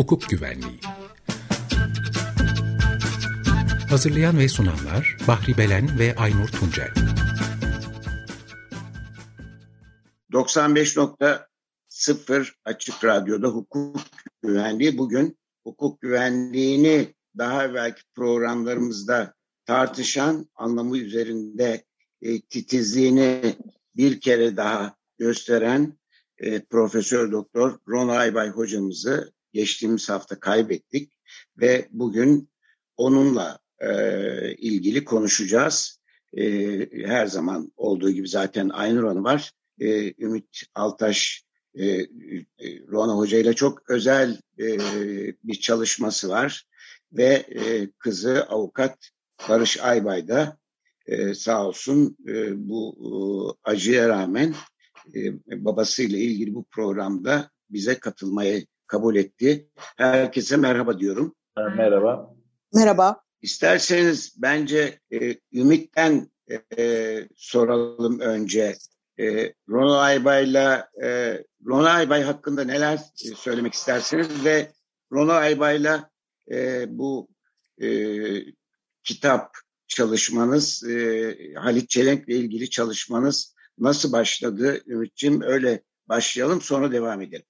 Hukuk Güvenliği. Hazırlayan ve sunanlar Bahri Belen ve Aynur Tuncel. 95.0 Açık Radyo'da hukuk güvenliği. Bugün hukuk güvenliğini daha evvelki programlarımızda tartışan anlamı üzerinde e, titizliğini bir kere daha gösteren e, Profesör Doktor Ron Aybay hocamızı geçtiğimiz hafta kaybettik ve bugün onunla e, ilgili konuşacağız. E, her zaman olduğu gibi zaten Aynur Hanım var. E, Ümit Altaş e, e, Rona Hoca ile çok özel e, bir çalışması var ve e, kızı avukat Barış Aybay da e, sağ olsun e, bu e, acıya rağmen e, babasıyla ilgili bu programda bize katılmayı kabul etti. Herkese merhaba diyorum. Merhaba. Merhaba. İsterseniz bence e, Ümit'ten e, soralım önce. E, Ronald Aybay'la e, Ronald Aybay hakkında neler e, söylemek istersiniz ve Ronald Aybay'la e, bu e, kitap çalışmanız, e, Halit Çelenk'le ilgili çalışmanız nasıl başladı Ümit'ciğim? Öyle başlayalım sonra devam edelim.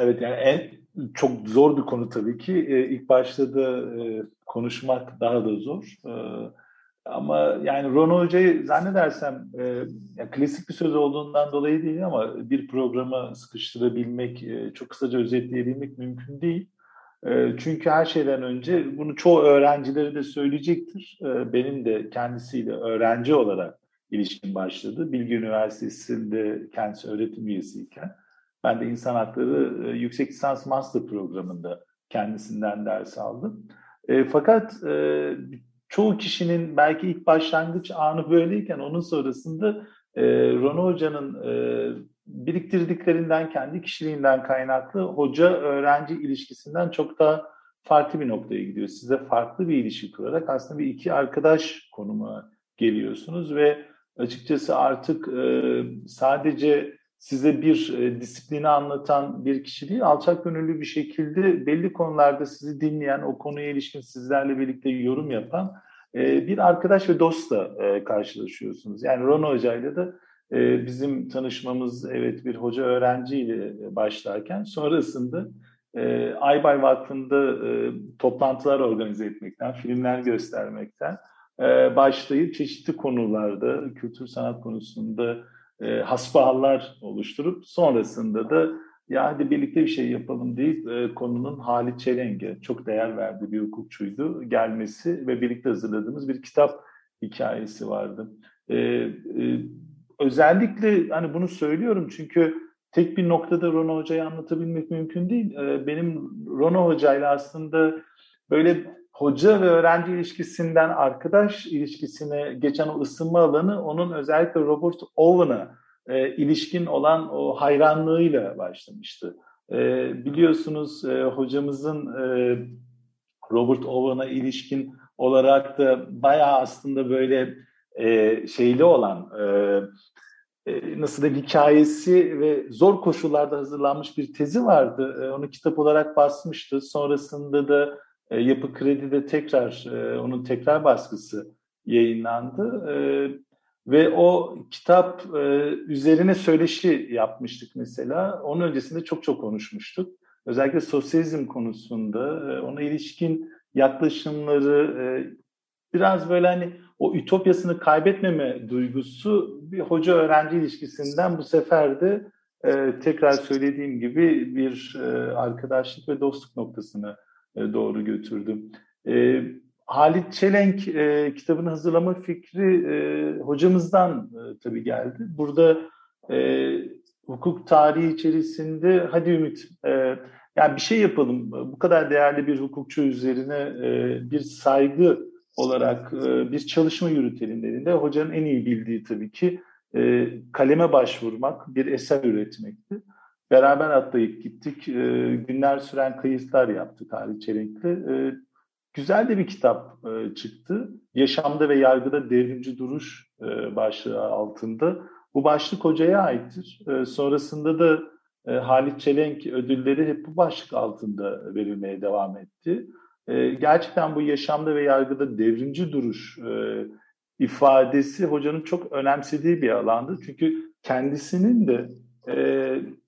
Evet yani en çok zor bir konu tabii ki. İlk başta da konuşmak daha da zor. Ama yani Ron Hoca'yı zannedersem yani klasik bir söz olduğundan dolayı değil ama bir programa sıkıştırabilmek, e, çok kısaca özetleyebilmek mümkün değil. Çünkü her şeyden önce bunu çoğu öğrencileri de söyleyecektir. Benim de kendisiyle öğrenci olarak ilişkin başladı. Bilgi Üniversitesi'nde kendisi öğretim üyesiyken. Ben de insan hakları e, yüksek lisans master programında kendisinden ders aldım. E, fakat e, çoğu kişinin belki ilk başlangıç anı böyleyken onun sonrasında e, Rono Hoca'nın e, biriktirdiklerinden, kendi kişiliğinden kaynaklı hoca-öğrenci ilişkisinden çok daha farklı bir noktaya gidiyor. Size farklı bir ilişki kurarak aslında bir iki arkadaş konuma geliyorsunuz ve açıkçası artık e, sadece size bir e, disiplini anlatan bir kişi değil, alçak gönüllü bir şekilde belli konularda sizi dinleyen, o konuya ilişkin sizlerle birlikte yorum yapan e, bir arkadaş ve dostla e, karşılaşıyorsunuz. Yani Ron Hoca ile de e, bizim tanışmamız evet bir hoca öğrenciyle başlarken sonrasında e, Aybay Vakfı'nda toplantılar organize etmekten, filmler göstermekten başlayıp çeşitli konularda, kültür sanat konusunda e, hasbahallar oluşturup sonrasında da ya hadi birlikte bir şey yapalım deyip e, konunun Halit Çeleng'e çok değer verdiği bir hukukçuydu gelmesi ve birlikte hazırladığımız bir kitap hikayesi vardı. E, e, özellikle hani bunu söylüyorum çünkü tek bir noktada Rono Hoca'yı anlatabilmek mümkün değil. E, benim Rono Hoca'yla aslında böyle hoca ve öğrenci ilişkisinden arkadaş ilişkisine geçen o ısınma alanı onun özellikle Robert Owen'a e, ilişkin olan o hayranlığıyla başlamıştı. E, biliyorsunuz e, hocamızın e, Robert Owen'a ilişkin olarak da bayağı aslında böyle e, şeyli olan e, e, nasıl da hikayesi ve zor koşullarda hazırlanmış bir tezi vardı. E, onu kitap olarak basmıştı. Sonrasında da e, Yapı Kredi'de tekrar e, onun tekrar baskısı yayınlandı. E, ve o kitap e, üzerine söyleşi yapmıştık mesela. Onun öncesinde çok çok konuşmuştuk. Özellikle sosyalizm konusunda e, ona ilişkin yaklaşımları e, biraz böyle hani o ütopyasını kaybetmeme duygusu bir hoca öğrenci ilişkisinden bu sefer de e, tekrar söylediğim gibi bir e, arkadaşlık ve dostluk noktasına e, doğru götürdüm. E, Halit Çelenk e, kitabını hazırlama fikri e, hocamızdan e, tabii geldi. Burada e, hukuk tarihi içerisinde hadi Ümit e, yani bir şey yapalım. Bu kadar değerli bir hukukçu üzerine e, bir saygı olarak e, bir çalışma yürütelim dediğinde hocanın en iyi bildiği tabii ki e, kaleme başvurmak, bir eser üretmekti. Beraber atlayıp gittik. E, günler süren kayıtlar yaptık Halit Çelenk'le. E, güzel de bir kitap e, çıktı. Yaşamda ve yargıda devrimci duruş e, başlığı altında. Bu başlık hocaya aittir. E, sonrasında da e, Halit Çelenk ödülleri hep bu başlık altında verilmeye devam etti. E, gerçekten bu yaşamda ve yargıda devrimci duruş e, ifadesi hocanın çok önemsediği bir alandı. Çünkü kendisinin de e,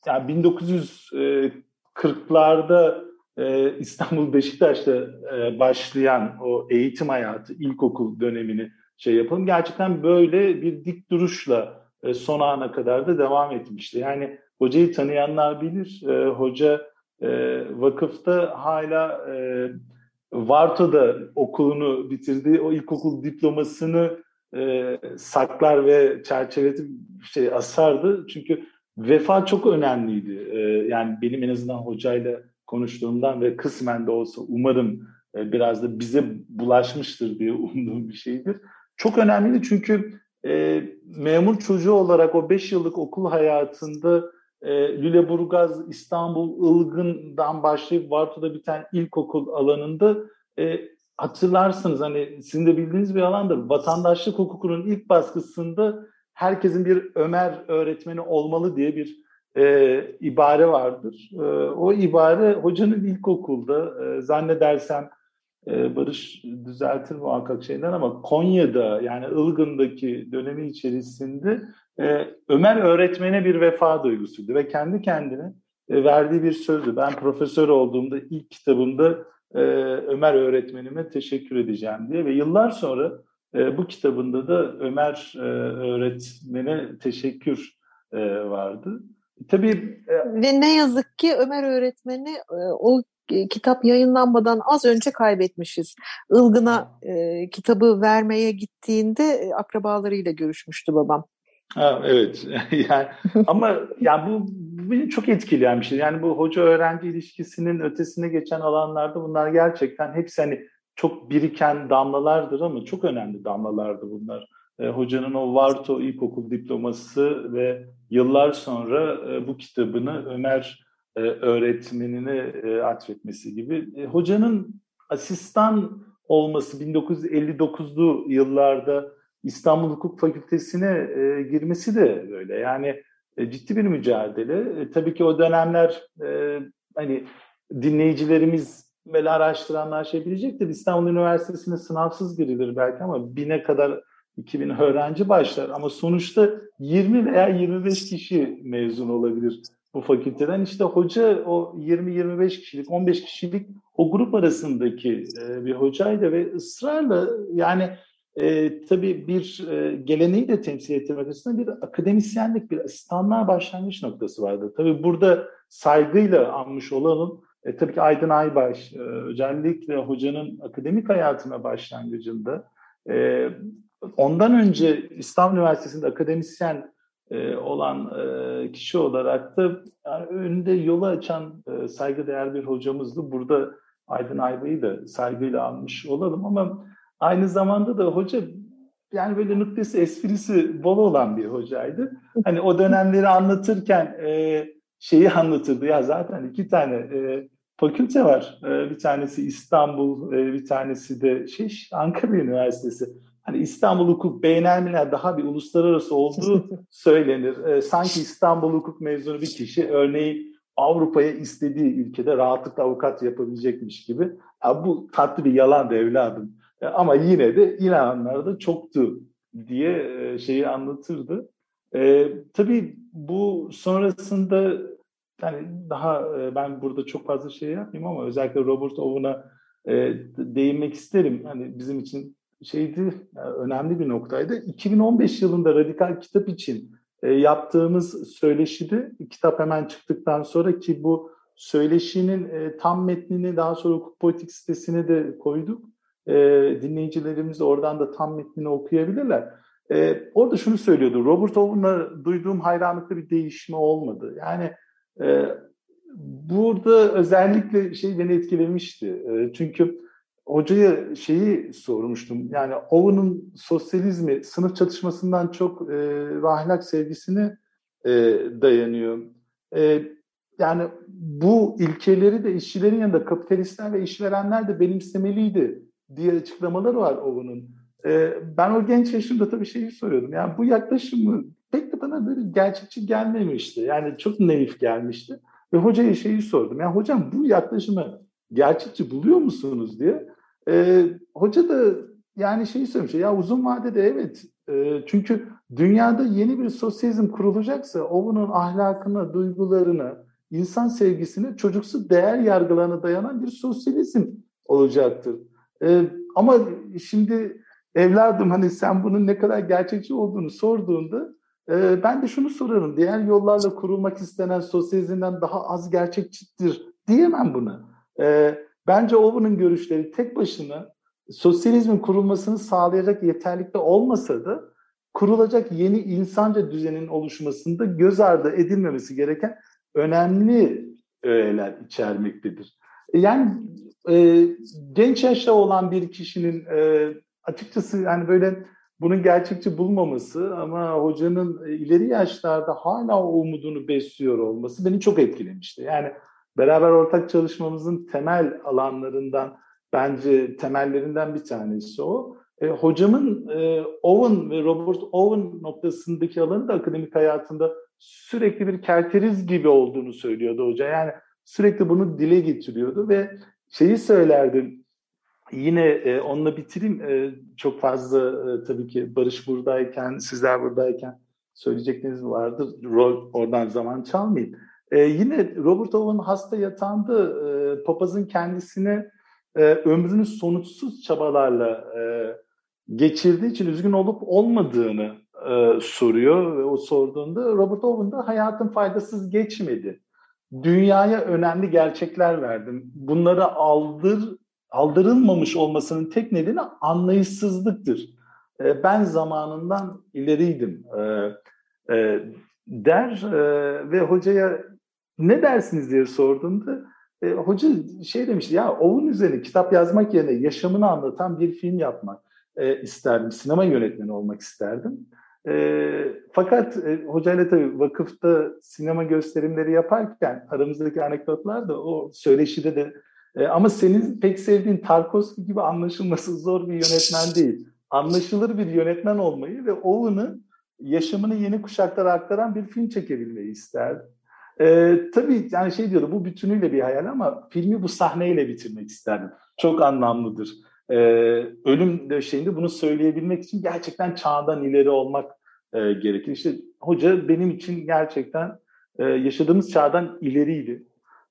yani 1940'larda e, İstanbul Beşiktaş'ta e, başlayan o eğitim hayatı, ilkokul dönemini şey yapalım. Gerçekten böyle bir dik duruşla e, son ana kadar da devam etmişti. Yani hocayı tanıyanlar bilir. E, hoca e, vakıfta hala e, Varto'da okulunu bitirdi. O ilkokul diplomasını e, saklar ve çerçeveleti şey asardı. Çünkü vefa çok önemliydi. E, yani benim en azından hocayla konuştuğumdan ve kısmen de olsa umarım e, biraz da bize bulaşmıştır diye umduğum bir şeydir. Çok önemliydi çünkü e, memur çocuğu olarak o 5 yıllık okul hayatında e, Lüleburgaz, İstanbul, Ilgın'dan başlayıp Varto'da biten ilkokul alanında e, hatırlarsınız hani sizin de bildiğiniz bir alandır. Vatandaşlık hukukunun ilk baskısında herkesin bir Ömer öğretmeni olmalı diye bir e, ibare vardır. E, o ibare hocanın ilkokulda e, zannedersem e, Barış düzeltir muhakkak şeyden ama Konya'da yani Ilgın'daki dönemi içerisinde e, Ömer öğretmene bir vefa duygusuydu ve kendi kendine e, verdiği bir sözdü. Ben profesör olduğumda ilk kitabımda e, Ömer öğretmenime teşekkür edeceğim diye ve yıllar sonra e, bu kitabında da Ömer e, öğretmene teşekkür e, vardı. Tabii e, ve ne yazık ki Ömer öğretmeni e, o kitap yayınlanmadan az önce kaybetmişiz. Ilgın'a e, kitabı vermeye gittiğinde e, akrabalarıyla görüşmüştü babam. Ha, evet yani ama yani bu beni çok etkileyen bir şey. Yani bu hoca öğrenci ilişkisinin ötesine geçen alanlarda bunlar gerçekten hepsi hani çok biriken damlalardır ama çok önemli damlalardı bunlar. E, hocanın o Varto ilkokul diploması ve yıllar sonra e, bu kitabını Ömer e, öğretmenine e, atfetmesi gibi. E, hocanın asistan olması 1959'lu yıllarda İstanbul Hukuk Fakültesi'ne e, girmesi de böyle. Yani e, ciddi bir mücadele. E, tabii ki o dönemler e, hani dinleyicilerimiz böyle araştıranlar şey bilecektir. İstanbul Üniversitesi'ne sınavsız girilir belki ama bine kadar 2000 öğrenci başlar ama sonuçta 20 veya 25 kişi mezun olabilir bu fakülteden. İşte hoca o 20-25 kişilik, 15 kişilik o grup arasındaki e, bir hocaydı ve ısrarla yani e, tabii bir e, geleneği de temsil ettirmek açısından bir akademisyenlik, bir asistanlığa başlangıç noktası vardı. Tabii burada saygıyla anmış olalım. E, tabii ki Aydın Aybaş e, özellikle hocanın akademik hayatına başlangıcında e, ondan önce İstanbul Üniversitesi'nde akademisyen e, olan e, kişi olarak da yani önünde yolu açan e, saygıdeğer bir hocamızdı. Burada Aydın Aybay'ı da saygıyla almış olalım ama aynı zamanda da hoca yani böyle nüktesi esprisi bol olan bir hocaydı. Hani o dönemleri anlatırken e, şeyi anlatırdı ya zaten iki tane e, fakülte var. E, bir tanesi İstanbul, e, bir tanesi de şey Ankara Üniversitesi hani İstanbul Hukuk beynelmiler daha bir uluslararası olduğu söylenir. E, sanki İstanbul Hukuk mezunu bir kişi örneğin Avrupa'ya istediği ülkede rahatlıkla avukat yapabilecekmiş gibi. Ya bu tatlı bir yalan evladım. E, ama yine de inananlar da çoktu diye e, şeyi anlatırdı. E, tabii bu sonrasında yani daha e, ben burada çok fazla şey yapmayayım ama özellikle Robert Owen'a e, değinmek isterim. Hani bizim için şeydi önemli bir noktaydı. 2015 yılında Radikal Kitap için e, yaptığımız söyleşide kitap hemen çıktıktan sonra ki bu söyleşinin e, tam metnini daha sonra hukuk politik sitesine de koyduk. E, dinleyicilerimiz oradan da tam metnini okuyabilirler. E, orada şunu söylüyordu. Robert Owen'a duyduğum hayranlıkta bir değişme olmadı. Yani e, burada özellikle şey beni etkilemişti. E, çünkü hocaya şeyi sormuştum. Yani Owen'ın sosyalizmi sınıf çatışmasından çok e, ahlak sevgisine e, dayanıyor. E, yani bu ilkeleri de işçilerin yanında kapitalistler ve işverenler de benimsemeliydi diye açıklamaları var Owen'ın. e, ben o genç yaşımda tabii şeyi soruyordum. Yani bu yaklaşımı pek de bana böyle gerçekçi gelmemişti. Yani çok naif gelmişti. Ve hocaya şeyi sordum. Yani hocam bu yaklaşımı gerçekçi buluyor musunuz diye. E, hoca da yani şeyi söylemiş. Ya uzun vadede evet. E, çünkü dünyada yeni bir sosyalizm kurulacaksa o bunun ahlakına, duygularına, insan sevgisine, çocuksu değer yargılarına dayanan bir sosyalizm olacaktır. E, ama şimdi evladım hani sen bunun ne kadar gerçekçi olduğunu sorduğunda e, ben de şunu sorarım. Diğer yollarla kurulmak istenen sosyalizmden daha az gerçekçidir diyemem buna. E, bence Owen'ın görüşleri tek başına sosyalizmin kurulmasını sağlayacak yeterlikte olmasa da kurulacak yeni insanca düzenin oluşmasında göz ardı edilmemesi gereken önemli öğeler içermektedir. E, yani e, genç yaşta olan bir kişinin e, açıkçası yani böyle bunun gerçekçi bulmaması ama hocanın ileri yaşlarda hala o umudunu besliyor olması beni çok etkilemişti. Yani beraber ortak çalışmamızın temel alanlarından bence temellerinden bir tanesi o. E, hocamın e, Owen ve Robert Owen noktasındaki alanı da akademik hayatında sürekli bir kerteriz gibi olduğunu söylüyordu hoca. Yani sürekli bunu dile getiriyordu ve şeyi söylerdi. Yine e, onunla bitireyim. E, çok fazla e, tabii ki Barış buradayken, sizler buradayken söyleyecekleriniz vardır. Rol, oradan zaman çalmayayım. E, yine Robert Owen hasta yatağında e, papazın kendisine e, ömrünü sonuçsuz çabalarla e, geçirdiği için üzgün olup olmadığını e, soruyor ve o sorduğunda Robert Owen da hayatın faydasız geçmedi. Dünyaya önemli gerçekler verdim. Bunları aldır aldırılmamış olmasının tek nedeni anlayışsızlıktır. E, ben zamanından ileriydim e, e, der e, ve hocaya ne dersiniz diye sorduğunda e, hoca şey demişti ya Oğun üzerine kitap yazmak yerine yaşamını anlatan bir film yapmak e, isterdim. Sinema yönetmeni olmak isterdim. E, fakat e, hocayla tabii vakıfta sinema gösterimleri yaparken aramızdaki anekdotlar da o söyleşide de e, ama senin pek sevdiğin Tarkovski gibi anlaşılması zor bir yönetmen değil. Anlaşılır bir yönetmen olmayı ve Owen'ın yaşamını yeni kuşaklara aktaran bir film çekebilmeyi isterdi. Ee, tabii yani şey diyordu bu bütünüyle bir hayal ama filmi bu sahneyle bitirmek isterdim. Çok anlamlıdır. Ee, ölüm döşeğinde bunu söyleyebilmek için gerçekten çağdan ileri olmak e, gerekir. İşte hoca benim için gerçekten e, yaşadığımız çağdan ileriydi.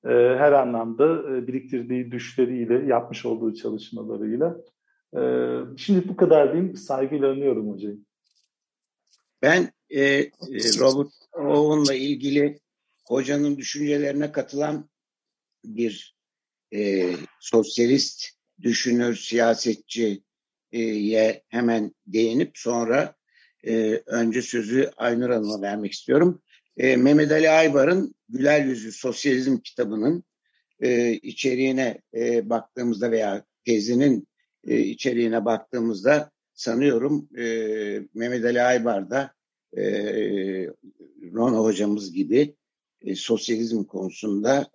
E, her anlamda e, biriktirdiği düşleriyle, yapmış olduğu çalışmalarıyla. E, şimdi bu kadar diyeyim, saygıyla anıyorum hocayı. Ben e, e, Robert Owen'la ilgili hocanın düşüncelerine katılan bir e, sosyalist düşünür, siyasetçiye hemen değinip sonra e, önce sözü Aynur Hanım'a vermek istiyorum. E, Mehmet Ali Aybar'ın Güler Yüzü Sosyalizm kitabının e, içeriğine e, baktığımızda veya tezinin e, içeriğine baktığımızda sanıyorum e, Mehmet Ali Aybar da e, Rona hocamız gibi e, sosyalizm konusunda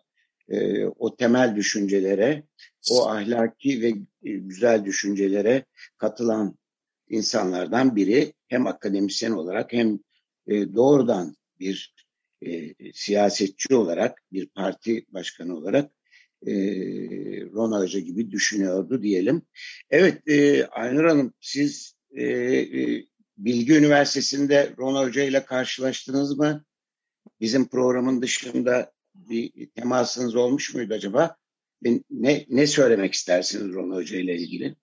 e, o temel düşüncelere, o ahlaki ve e, güzel düşüncelere katılan insanlardan biri. Hem akademisyen olarak hem e, doğrudan bir e, siyasetçi olarak, bir parti başkanı olarak e, Ron Hoca gibi düşünüyordu diyelim. Evet e, Aynur Hanım siz e, e, Bilgi Üniversitesi'nde Ron Hoca ile karşılaştınız mı? Bizim programın dışında bir temasınız olmuş muydu acaba? Ne, ne söylemek istersiniz Ron Hoca ile ilgili?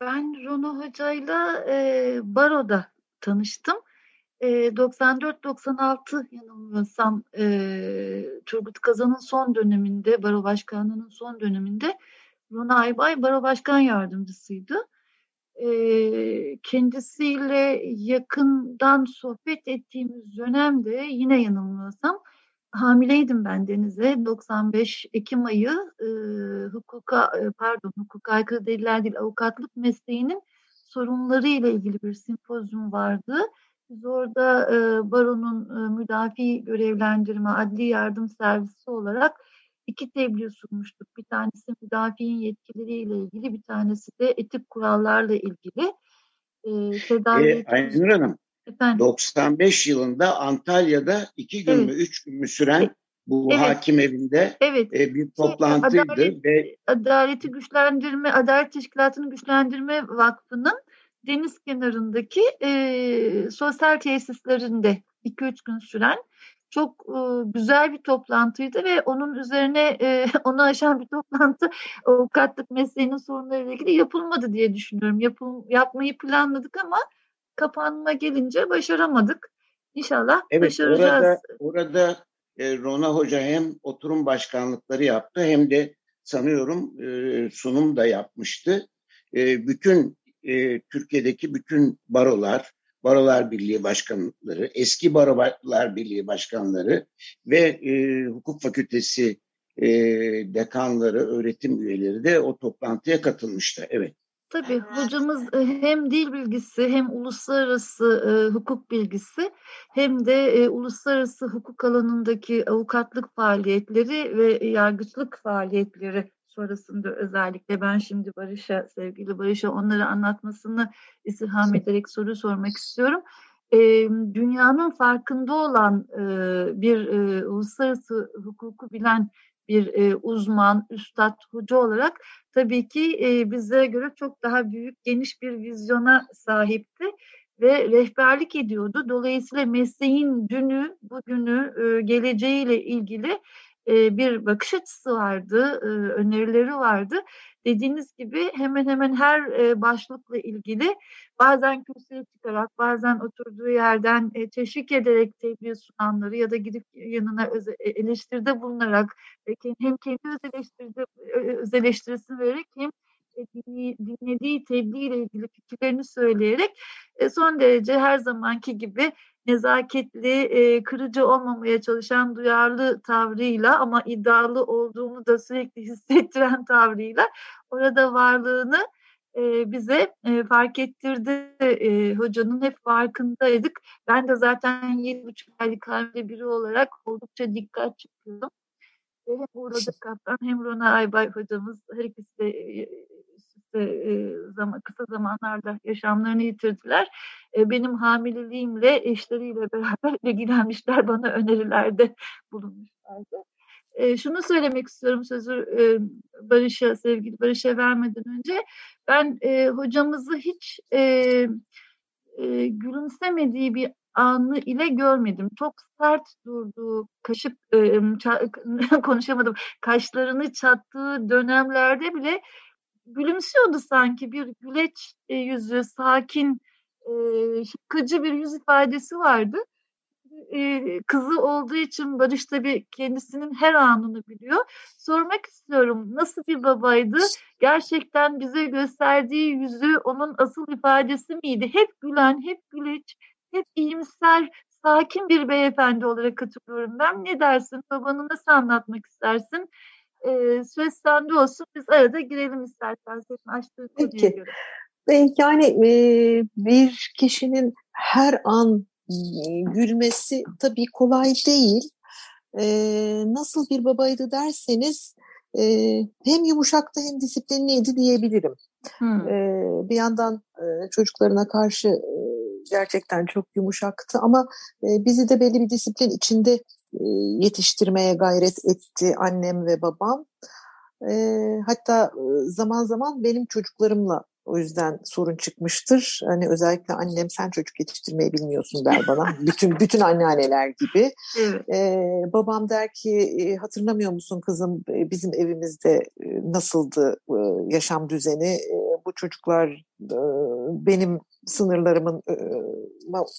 Ben Rono Hoca'yla e, Baro'da tanıştım. E, 94-96 yanılmıyorsam e, Turgut Kazan'ın son döneminde, Baro Başkanlığı'nın son döneminde Rono Aybay Baro Başkan Yardımcısıydı. E, kendisiyle yakından sohbet ettiğimiz dönemde yine yanılmıyorsam hamileydim ben Deniz'e. 95 Ekim ayı e, hukuka pardon hukuka aykırı deliller değil avukatlık mesleğinin sorunları ile ilgili bir simpozyum vardı. Biz orada e, baronun e, müdafi görevlendirme adli yardım servisi olarak iki tebliğ sunmuştuk. Bir tanesi müdafiğin yetkileriyle ilgili, bir tanesi de etik kurallarla ilgili. E, tedavi e, Aynur Hanım, Efendim? 95 yılında Antalya'da iki gün evet. mü, üç gün mü süren bu evet. hakim evinde evet. e, bir toplantıydı. Adalet, ve Adaleti Güçlendirme, Adalet Teşkilatı'nı Güçlendirme Vakfı'nın deniz kenarındaki e, sosyal tesislerinde 2-3 gün süren çok e, güzel bir toplantıydı ve onun üzerine e, onu aşan bir toplantı avukatlık mesleğinin sorunlarıyla ilgili yapılmadı diye düşünüyorum. Yapıl, yapmayı planladık ama kapanma gelince başaramadık. İnşallah evet, başaracağız. Orada, orada e, Rona Hoca hem oturum başkanlıkları yaptı hem de sanıyorum e, sunum da yapmıştı. E, bütün e, Türkiye'deki bütün barolar, Barolar Birliği Başkanları, eski Barolar Birliği Başkanları ve e, Hukuk Fakültesi e, dekanları, öğretim üyeleri de o toplantıya katılmıştı. Evet. Tabii hocamız e, hem dil bilgisi hem uluslararası e, hukuk bilgisi hem de e, uluslararası hukuk alanındaki avukatlık faaliyetleri ve yargıçlık faaliyetleri sonrasında özellikle ben şimdi Barış'a, sevgili Barış'a onları anlatmasını istirham ederek soru sormak istiyorum. E, dünyanın farkında olan e, bir e, uluslararası hukuku bilen bir e, uzman, üstad, hoca olarak tabii ki e, bize göre çok daha büyük, geniş bir vizyona sahipti ve rehberlik ediyordu. Dolayısıyla mesleğin dünü, bugünü, e, geleceğiyle ilgili e, bir bakış açısı vardı, e, önerileri vardı. Dediğiniz gibi hemen hemen her e, başlıkla ilgili bazen kürsüye çıkarak, bazen oturduğu yerden teşvik ederek tebliğ sunanları ya da gidip yanına eleştiride bulunarak hem kendi öz, öz eleştirisini vererek hem dinlediği tebliğ ile ilgili fikirlerini söyleyerek son derece her zamanki gibi nezaketli, e, kırıcı olmamaya çalışan duyarlı tavrıyla ama iddialı olduğunu da sürekli hissettiren tavrıyla orada varlığını e, bize e, fark ettirdi. E, hocanın hep farkındaydık. Ben de zaten yedi buçuk aylık hamile biri olarak oldukça dikkat çekiyordum. E, hem Uğur'da Kaptan hem Rona Aybay hocamız her ikisi de e, işte zaman, kısa zamanlarda yaşamlarını yitirdiler. benim hamileliğimle eşleriyle beraber ilgilenmişler bana önerilerde bulunmuşlardı. şunu söylemek istiyorum sözü Barış'a, sevgili Barış'a vermeden önce. Ben hocamızı hiç gülümsemediği bir anı ile görmedim. Çok sert durduğu, kaşık e, konuşamadım, kaşlarını çattığı dönemlerde bile gülümsüyordu sanki bir güleç e, yüzü, sakin, e, şıkkıcı bir yüz ifadesi vardı. E, kızı olduğu için Barış tabii kendisinin her anını biliyor. Sormak istiyorum nasıl bir babaydı? Gerçekten bize gösterdiği yüzü onun asıl ifadesi miydi? Hep gülen, hep güleç, hep iyimser, sakin bir beyefendi olarak hatırlıyorum ben. Ne dersin? Babanı nasıl anlatmak istersin? e, söz sende olsun. Biz arada girelim istersen senin açtığın konuya göre. Yani e, bir kişinin her an gülmesi tabii kolay değil. E, nasıl bir babaydı derseniz e, hem yumuşaktı hem disiplinliydi diyebilirim. Hmm. E, bir yandan e, çocuklarına karşı e, gerçekten çok yumuşaktı ama e, bizi de belli bir disiplin içinde e, yetiştirmeye gayret etti annem ve babam. E, hatta zaman zaman benim çocuklarımla o yüzden sorun çıkmıştır. Hani özellikle annem sen çocuk yetiştirmeyi bilmiyorsun der bana. bütün bütün anneanneler gibi. Evet. Ee, babam der ki hatırlamıyor musun kızım bizim evimizde nasıldı yaşam düzeni? Bu çocuklar benim sınırlarımın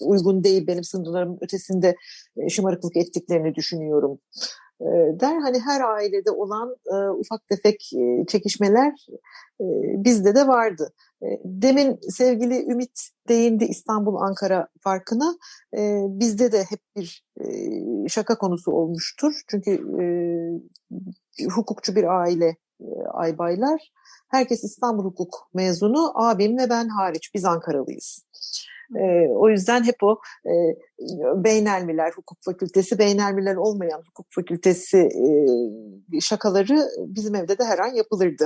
uygun değil, benim sınırlarımın ötesinde şımarıklık ettiklerini düşünüyorum der. Hani her ailede olan ufak tefek çekişmeler bizde de vardı. Demin sevgili Ümit değindi İstanbul-Ankara farkına. Bizde de hep bir şaka konusu olmuştur. Çünkü hukukçu bir aile Aybaylar. Herkes İstanbul Hukuk mezunu, abim ve ben hariç. Biz Ankaralıyız. E, o yüzden hep o e, Beynelmiler Hukuk Fakültesi, Beynelmiler olmayan hukuk fakültesi e, şakaları bizim evde de her an yapılırdı.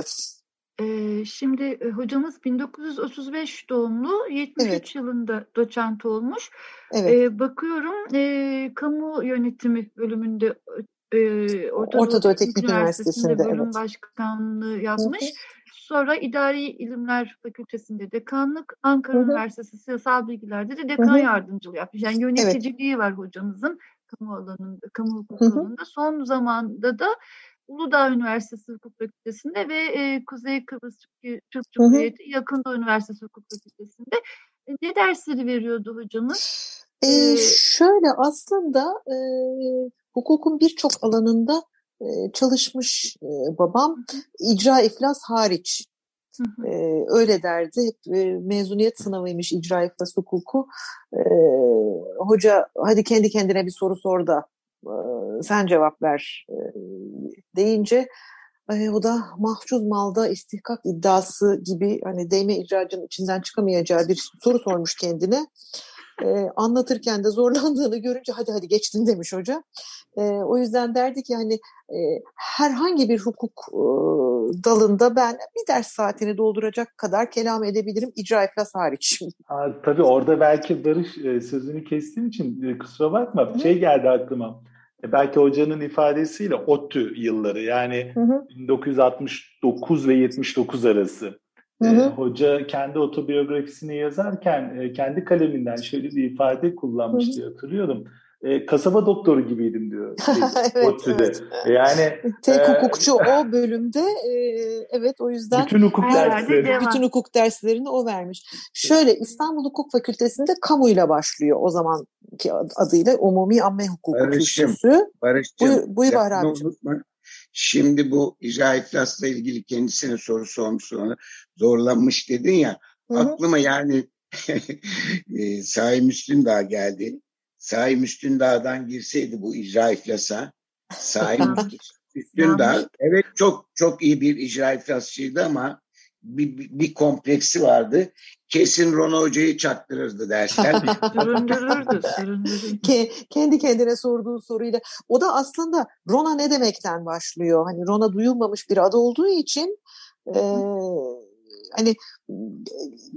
Ee, şimdi e, hocamız 1935 doğumlu, 73 evet. yılında doçent olmuş. Evet. Bakıyorum e, kamu yönetimi bölümünde e, Orta, Orta Doğu Teknik Üniversitesi'nde bölüm evet. başkanlığı yapmış. Hı hı. Sonra İdari İlimler Fakültesi'nde dekanlık, Ankara hı hı. Üniversitesi Siyasal Bilgiler'de de dekan hı hı. yardımcılığı yapmış. Yani yöneticiliği evet. var hocamızın kamu alanında, kamu hukuk alanında. Son zamanda da Uludağ Üniversitesi Hukuk Fakültesi'nde ve e, Kuzey Kıbrıs Türk Cumhuriyeti Yakın Doğu Üniversitesi Hukuk Fakültesi'nde e, ne dersleri veriyordu hocamız? Ee, şöyle aslında e, hukukun birçok alanında e, çalışmış e, babam icra iflas hariç ee, öyle derdi. Hep e, mezuniyet sınavıymış icra iflas hukuku. Ee, hoca hadi kendi kendine bir soru sor da e, sen cevap ver e, deyince e, o da mahcuz malda istihkak iddiası gibi hani değme icracının içinden çıkamayacağı bir soru sormuş kendine e, anlatırken de zorlandığını görünce hadi hadi geçtin demiş hoca. E, o yüzden derdi ki hani e, herhangi bir hukuk e, dalında ben bir ders saatini dolduracak kadar kelam edebilirim icra iflas hariç. Ha, tabii orada belki Barış e, sözünü kestiğim için e, kusura bakma Hı. şey geldi aklıma. E, belki hocanın ifadesiyle ODTÜ yılları yani hı hı. 1969 ve 79 arası. Hı hı. E, hoca kendi otobiyografisini yazarken e, kendi kaleminden şöyle bir ifade kullanmıştı hı hı. hatırlıyorum. E, kasaba doktoru gibiydim diyor. evet. Evet. Yani tek e, hukukçu o bölümde e, evet o yüzden bütün hukuk dersleri bütün hukuk derslerini o vermiş. Şöyle İstanbul Hukuk Fakültesi'nde kamuyla başlıyor o zamanki adıyla Umumi Amme Hukuku Barış'cığım, Kürsüsü. Barış'cığım, buyur, buyur abicim. Şimdi bu icra iflasla ilgili kendisine soru sormuş ona zorlanmış dedin ya. Hı hı. Aklıma yani e, Sahi Müslüm daha geldi. Sahi Müslüm Dağ'dan girseydi bu icra iflasa. Sahi Müslüm Dağ evet çok çok iyi bir icra iflasçıydı ama bir, bir, bir kompleksi vardı. Kesin Rona Hoca'yı çaktırırdı derken. süründürürdü, süründürürdü. Kendi kendine sorduğu soruyla. O da aslında Rona ne demekten başlıyor. Hani Rona duyulmamış bir adı olduğu için e, hani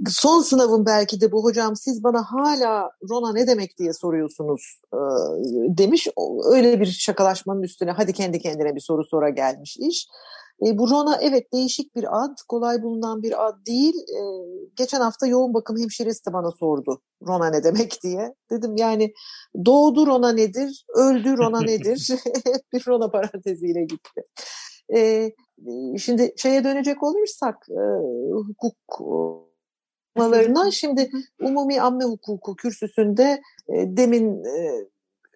son sınavım belki de bu hocam siz bana hala Rona ne demek diye soruyorsunuz e, demiş. Öyle bir şakalaşmanın üstüne hadi kendi kendine bir soru sonra gelmiş iş. E, bu Rona evet değişik bir ad, kolay bulunan bir ad değil. E, geçen hafta yoğun bakım hemşiresi de bana sordu Rona ne demek diye. Dedim yani doğdu Rona nedir, öldü Rona nedir? Hep bir Rona paranteziyle gitti. E, şimdi şeye dönecek olursak e, hukuk malarına şimdi umumi amme hukuku kürsüsünde e, demin e,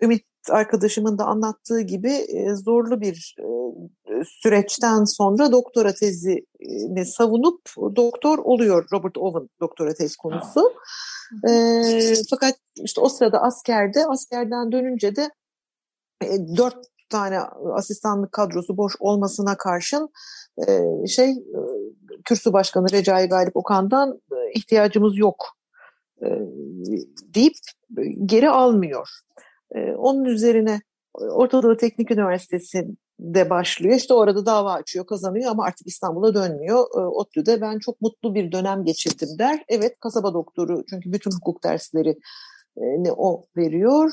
Ümit arkadaşımın da anlattığı gibi e, zorlu bir e, süreçten sonra doktora tezini savunup doktor oluyor Robert Owen doktora tez konusu. E, fakat işte o sırada askerde, askerden dönünce de e, dört tane asistanlık kadrosu boş olmasına karşın e, şey e, kürsü başkanı Recai Galip Okan'dan e, ihtiyacımız yok e, deyip geri almıyor. E, onun üzerine Orta Doğu Teknik Üniversitesi'nde başlıyor. İşte orada dava açıyor, kazanıyor ama artık İstanbul'a dönmüyor. E, ODTÜ'de ben çok mutlu bir dönem geçirdim der. Evet kasaba doktoru çünkü bütün hukuk dersleri ne o veriyor.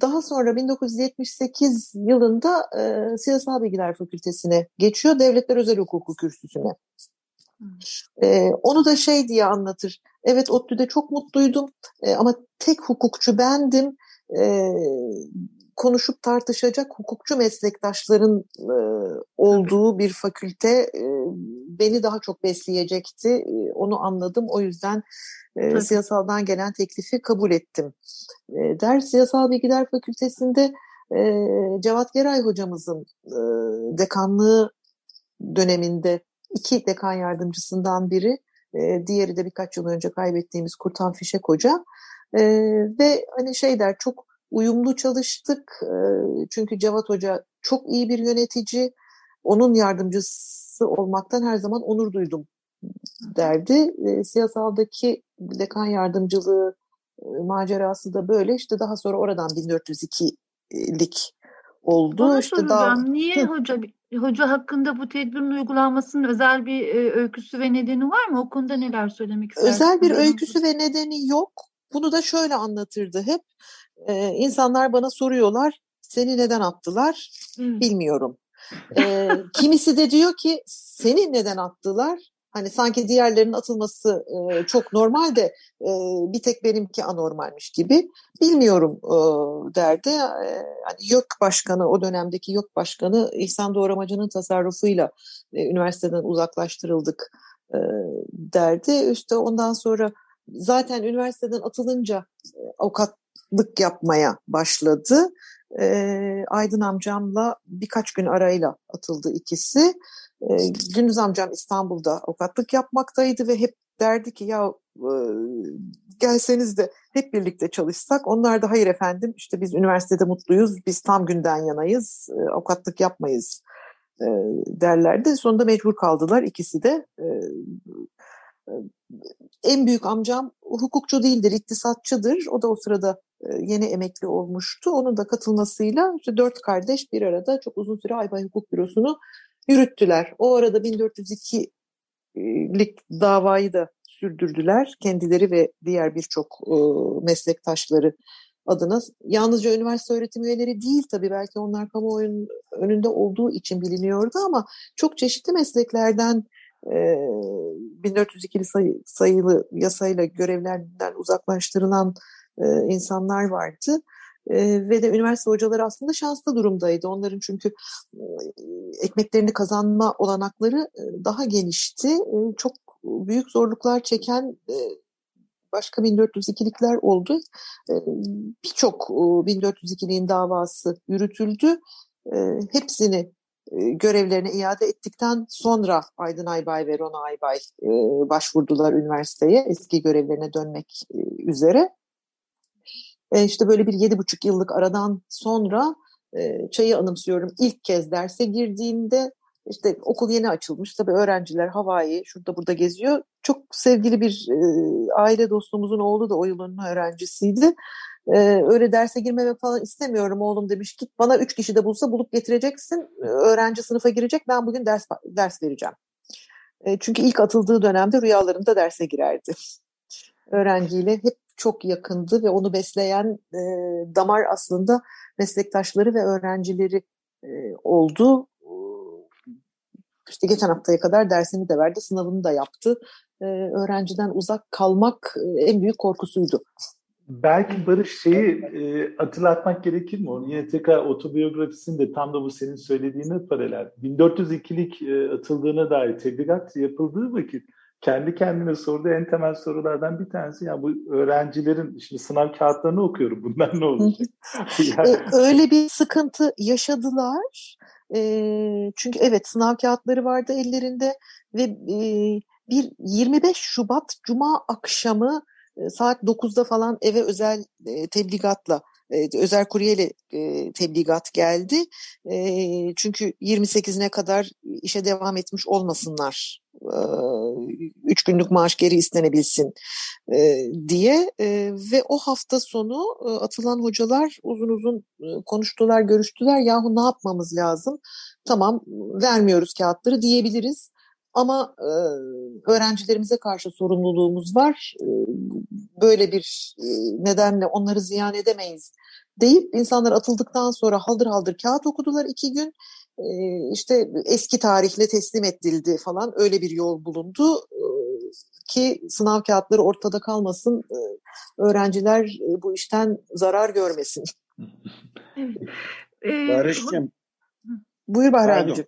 Daha sonra 1978 yılında e, Siyasal Bilgiler Fakültesine geçiyor. Devletler Özel Hukuku kürsüsüne. E, onu da şey diye anlatır. Evet ODTÜ'de çok mutluydum e, ama tek hukukçu bendim. E, konuşup tartışacak hukukçu meslektaşların e, olduğu bir fakülte e, beni daha çok besleyecekti. E, onu anladım. O yüzden e, siyasaldan gelen teklifi kabul ettim. E, der Siyasal Bilgiler Fakültesi'nde e, Cevat Geray hocamızın e, dekanlığı döneminde iki dekan yardımcısından biri, e, diğeri de birkaç yıl önce kaybettiğimiz Kurtan Fişek Hoca. E, ve hani şey der çok uyumlu çalıştık. E, çünkü Cevat Hoca çok iyi bir yönetici. Onun yardımcısı olmaktan her zaman onur duydum derdi. E, siyasaldaki dekan yardımcılığı e, macerası da böyle. İşte daha sonra oradan 1402'lik oldu. Onu işte daha... Niye hoca hoca hakkında bu tedbirin uygulanmasının özel bir e, öyküsü ve nedeni var mı? O konuda neler söylemek istersiniz? Özel bir öyküsü ve nedeni yok. Bunu da şöyle anlatırdı hep. Ee, insanlar bana soruyorlar, seni neden attılar? Hmm. Bilmiyorum. Ee, kimisi de diyor ki, seni neden attılar? Hani sanki diğerlerinin atılması e, çok normal de e, bir tek benimki anormalmiş gibi. Bilmiyorum e, derdi. E, hani YÖK Başkanı, o dönemdeki YÖK Başkanı İhsan Doğramacı'nın tasarrufuyla e, üniversiteden uzaklaştırıldık e, derdi. İşte ondan sonra zaten üniversiteden atılınca e, avukatlık yapmaya başladı. E, Aydın amcamla birkaç gün arayla atıldı ikisi. E, Gündüz amcam İstanbul'da avukatlık yapmaktaydı ve hep derdi ki ya e, gelseniz de hep birlikte çalışsak. Onlar da hayır efendim işte biz üniversitede mutluyuz, biz tam günden yanayız, e, avukatlık yapmayız e, derlerdi. Sonunda mecbur kaldılar ikisi de. E, en büyük amcam hukukçu değildir, iktisatçıdır. O da o sırada yeni emekli olmuştu. Onun da katılmasıyla işte dört kardeş bir arada çok uzun süre Aybay Hukuk Bürosu'nu yürüttüler. O arada 1402'lik davayı da sürdürdüler. Kendileri ve diğer birçok meslektaşları adına. Yalnızca üniversite öğretim üyeleri değil tabii belki onlar kamuoyunun önünde olduğu için biliniyordu ama çok çeşitli mesleklerden e, 1402'li sayı, sayılı yasayla görevlerinden uzaklaştırılan e, insanlar vardı. E, ve de üniversite hocaları aslında şanslı durumdaydı. Onların çünkü e, ekmeklerini kazanma olanakları e, daha genişti. Çok büyük zorluklar çeken başka 1402'likler oldu. Birçok e, 1402'liğin davası yürütüldü. Hepsini görevlerine iade ettikten sonra Aydın Aybay ve Rona Aybay e, başvurdular üniversiteye eski görevlerine dönmek e, üzere. E, işte böyle bir yedi buçuk yıllık aradan sonra e, çayı anımsıyorum. İlk kez derse girdiğinde işte okul yeni açılmış. Tabii öğrenciler havayı şurada burada geziyor. Çok sevgili bir e, aile dostumuzun oğlu da o yılın öğrencisiydi. E, öyle derse girmeme falan istemiyorum oğlum demiş. Git bana üç kişi de bulsa bulup getireceksin. Öğrenci sınıfa girecek ben bugün ders ders vereceğim. E, çünkü ilk atıldığı dönemde rüyalarında derse girerdi. Öğrenciyle hep çok yakındı ve onu besleyen e, damar aslında meslektaşları ve öğrencileri e, oldu. İşte geçen haftaya kadar dersini de verdi, sınavını da yaptı. E, öğrenciden uzak kalmak en büyük korkusuydu. Belki Barış şeyi e, hatırlatmak gerekir mi? Onu yine tekrar otobiyografisinde tam da bu senin söylediğine paralel. 1402'lik e, atıldığına dair tebligat yapıldığı vakit kendi kendine sorduğu en temel sorulardan bir tanesi ya bu öğrencilerin şimdi sınav kağıtlarını okuyorum bunlar ne olacak? yani... E, öyle bir sıkıntı yaşadılar. E, çünkü evet sınav kağıtları vardı ellerinde ve e, bir 25 Şubat Cuma akşamı saat 9'da falan eve özel tebligatla özel kuryeyle tebligat geldi. Çünkü 28'ine kadar işe devam etmiş olmasınlar. Üç günlük maaş geri istenebilsin diye ve o hafta sonu atılan hocalar uzun uzun konuştular, görüştüler. Yahu ne yapmamız lazım? Tamam vermiyoruz kağıtları diyebiliriz. Ama e, öğrencilerimize karşı sorumluluğumuz var. E, böyle bir e, nedenle onları ziyan edemeyiz deyip insanlar atıldıktan sonra haldır haldır kağıt okudular iki gün. E, işte eski tarihle teslim edildi falan öyle bir yol bulundu e, ki sınav kağıtları ortada kalmasın, e, öğrenciler e, bu işten zarar görmesin. Barış'cığım. Buyur Bahri abicim.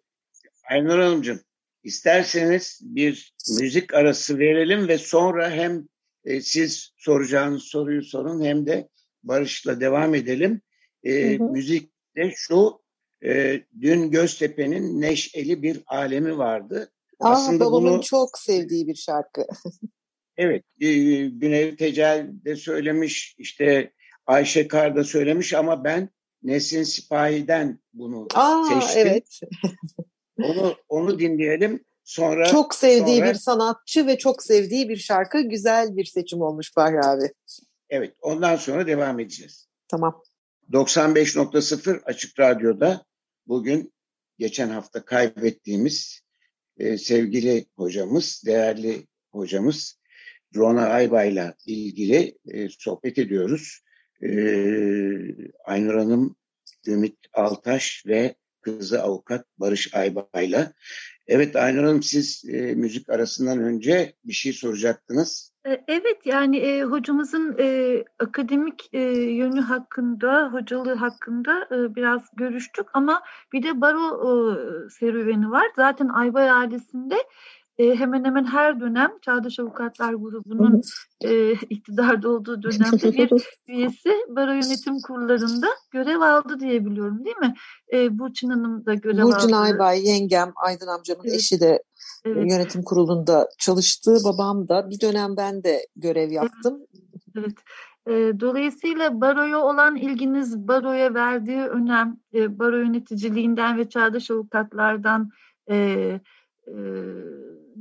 Aynur Hanımcığım. İsterseniz bir müzik arası verelim ve sonra hem e, siz soracağınız soruyu sorun hem de Barış'la devam edelim. E, hı hı. Müzikte şu e, dün Göztepe'nin neşeli bir alemi vardı. Aa, Aslında babamın bunu, çok sevdiği bir şarkı. evet, e, Güney Tecel de söylemiş, işte Ayşe Kar da söylemiş ama ben Nesin Sipahi'den bunu Aa, seçtim. Evet. Onu, onu dinleyelim. Sonra çok sevdiği sonra... bir sanatçı ve çok sevdiği bir şarkı güzel bir seçim olmuş Bahri abi. Evet, ondan sonra devam edeceğiz. Tamam. 95.0 Açık Radyo'da bugün geçen hafta kaybettiğimiz e, sevgili hocamız, değerli hocamız Rona Aybay'la ilgili e, sohbet ediyoruz. E, Aynur Hanım, Ümit Altaş ve kızı avukat Barış Aybay'la. Evet Aynur Hanım siz e, müzik arasından önce bir şey soracaktınız. E, evet yani e, hocamızın e, akademik e, yönü hakkında, hocalığı hakkında e, biraz görüştük ama bir de baro e, serüveni var. Zaten Aybay ailesinde e, hemen hemen her dönem Çağdaş Avukatlar Grubu'nun e, iktidarda olduğu dönemde bir üyesi baro yönetim kurullarında görev aldı diye biliyorum değil mi? E, Burçin Hanım da görev Burçin aldı. Burçin Aybay, yengem, Aydın amcamın evet. eşi de evet. yönetim kurulunda çalıştı. Babam da bir dönem ben de görev yaptım. Evet. evet. Dolayısıyla baroya olan ilginiz, baroya verdiği önem, baro yöneticiliğinden ve çağdaş avukatlardan e,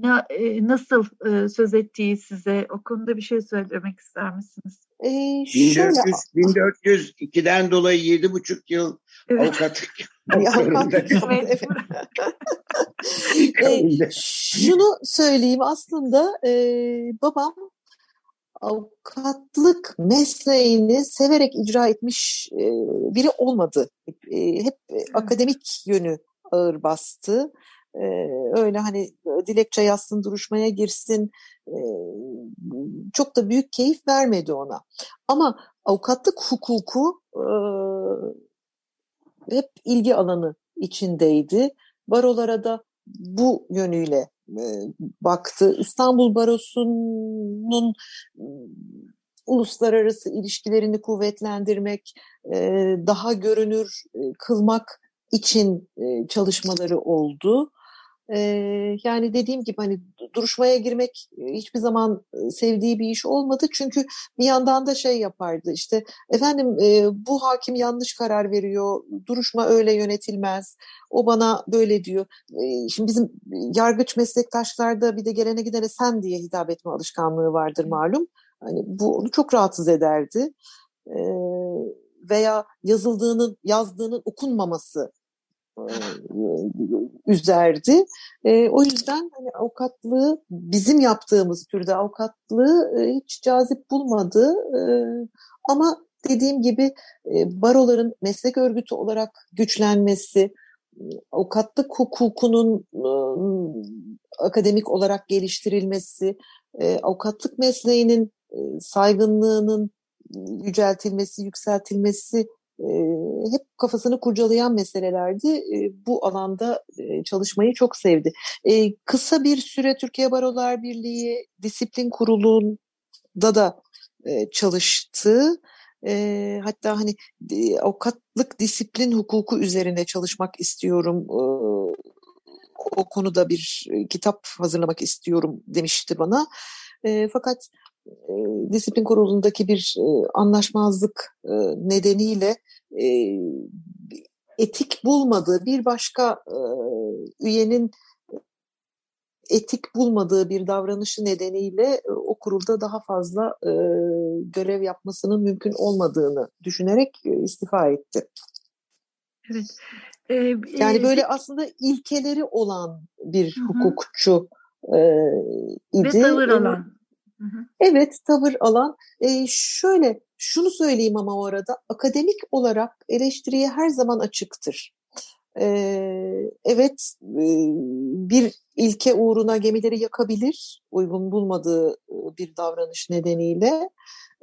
na, e, nasıl e, söz ettiği size o konuda bir şey söylemek ister misiniz? Ee, şöyle... 1400, 1402'den dolayı 7,5 yıl evet. avukatlık evet. e, şunu söyleyeyim aslında e, babam avukatlık mesleğini severek icra etmiş e, biri olmadı. E, hep e, akademik yönü ağır bastı. Öyle hani dilekçe yazsın, duruşmaya girsin çok da büyük keyif vermedi ona. Ama avukatlık hukuku hep ilgi alanı içindeydi. Barolara da bu yönüyle baktı. İstanbul Barosu'nun uluslararası ilişkilerini kuvvetlendirmek, daha görünür kılmak için çalışmaları oldu. Yani dediğim gibi hani duruşmaya girmek hiçbir zaman sevdiği bir iş olmadı. Çünkü bir yandan da şey yapardı işte efendim bu hakim yanlış karar veriyor, duruşma öyle yönetilmez, o bana böyle diyor. şimdi bizim yargıç meslektaşlarda bir de gelene gidene sen diye hitap etme alışkanlığı vardır malum. Hani bu onu çok rahatsız ederdi. veya yazıldığının, yazdığının okunmaması üzerdi. E, o yüzden hani avukatlığı bizim yaptığımız türde avukatlığı e, hiç cazip bulmadı. E, ama dediğim gibi e, baroların meslek örgütü olarak güçlenmesi, avukatlık hukukunun e, akademik olarak geliştirilmesi, e, avukatlık mesleğinin e, saygınlığının yüceltilmesi, yükseltilmesi hep kafasını kurcalayan meselelerdi. bu alanda çalışmayı çok sevdi. kısa bir süre Türkiye Barolar Birliği Disiplin Kurulu'nda da çalıştı. hatta hani avukatlık disiplin hukuku üzerine çalışmak istiyorum. o konuda bir kitap hazırlamak istiyorum demişti bana. fakat disiplin kurulundaki bir anlaşmazlık nedeniyle etik bulmadığı bir başka üyenin etik bulmadığı bir davranışı nedeniyle o kurulda daha fazla görev yapmasının mümkün olmadığını düşünerek istifa etti. Evet. yani böyle aslında ilkeleri olan bir hı hukukçu idi. Ve tavır alan. Evet tavır alan. E, şöyle şunu söyleyeyim ama o arada akademik olarak eleştiriye her zaman açıktır. E, evet e, bir ilke uğruna gemileri yakabilir uygun bulmadığı bir davranış nedeniyle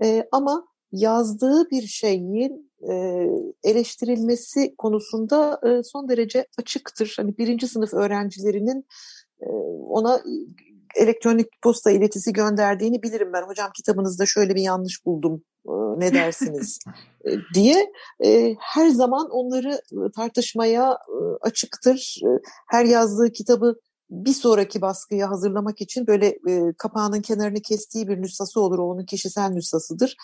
e, ama yazdığı bir şeyin e, eleştirilmesi konusunda e, son derece açıktır. Hani birinci sınıf öğrencilerinin e, ona elektronik posta iletisi gönderdiğini bilirim ben. Hocam kitabınızda şöyle bir yanlış buldum ne dersiniz diye her zaman onları tartışmaya açıktır. Her yazdığı kitabı bir sonraki baskıya hazırlamak için böyle kapağının kenarını kestiği bir nüshası olur. Onun kişisel nüshasıdır.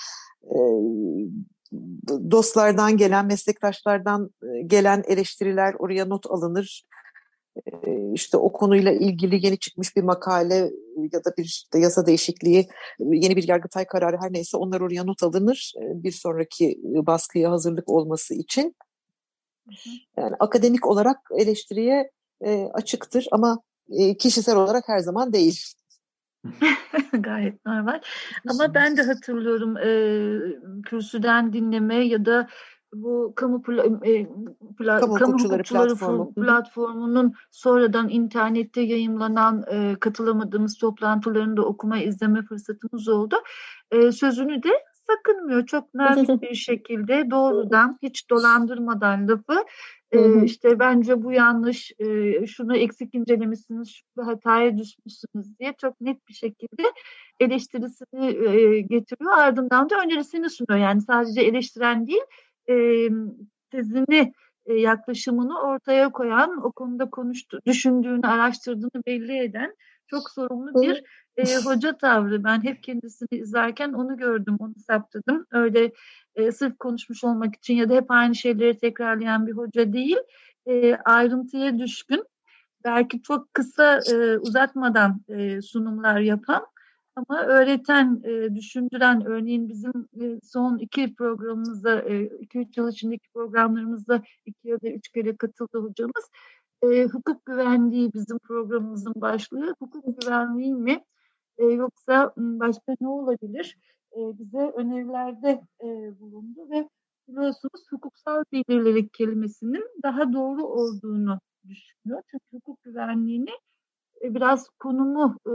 Dostlardan gelen, meslektaşlardan gelen eleştiriler oraya not alınır işte o konuyla ilgili yeni çıkmış bir makale ya da bir işte yasa değişikliği, yeni bir yargıtay kararı her neyse onlar oraya not alınır bir sonraki baskıya hazırlık olması için. Yani akademik olarak eleştiriye açıktır ama kişisel olarak her zaman değil. Gayet normal. Ama ben de hatırlıyorum e, kürsüden dinleme ya da bu kamu pla, e, pla, kamu, kamu hukukçuları, platformu. platformunun sonradan internette yayınlanan e, katılamadığımız toplantılarında okuma izleme fırsatımız oldu. E, sözünü de sakınmıyor. Çok nazik bir şekilde doğrudan hiç dolandırmadan lafı e, işte bence bu yanlış, e, şunu eksik incelemişsiniz, şu hataya düşmüşsünüz diye çok net bir şekilde eleştirisini e, getiriyor. Ardından da önerisini sunuyor. Yani sadece eleştiren değil, e, tezini e, yaklaşımını ortaya koyan, o konuda konuştu, düşündüğünü, araştırdığını belli eden çok sorumlu bir e, hoca tavrı. Ben hep kendisini izlerken onu gördüm, onu saptadım. Öyle e, sırf konuşmuş olmak için ya da hep aynı şeyleri tekrarlayan bir hoca değil, e, ayrıntıya düşkün. Belki çok kısa e, uzatmadan e, sunumlar yapan ama öğreten, e, düşündüren, örneğin bizim e, son iki programımızda, e, iki üç yıl içindeki programlarımızda iki ya da üç kere katıldı hocamız. E, hukuk güvenliği bizim programımızın başlığı. Hukuk güvenliği mi e, yoksa başka ne olabilir? E, bize önerilerde e, bulundu ve biliyorsunuz hukuksal belirlilik kelimesinin daha doğru olduğunu düşünüyor. Çünkü hukuk güvenliğini biraz konumu e,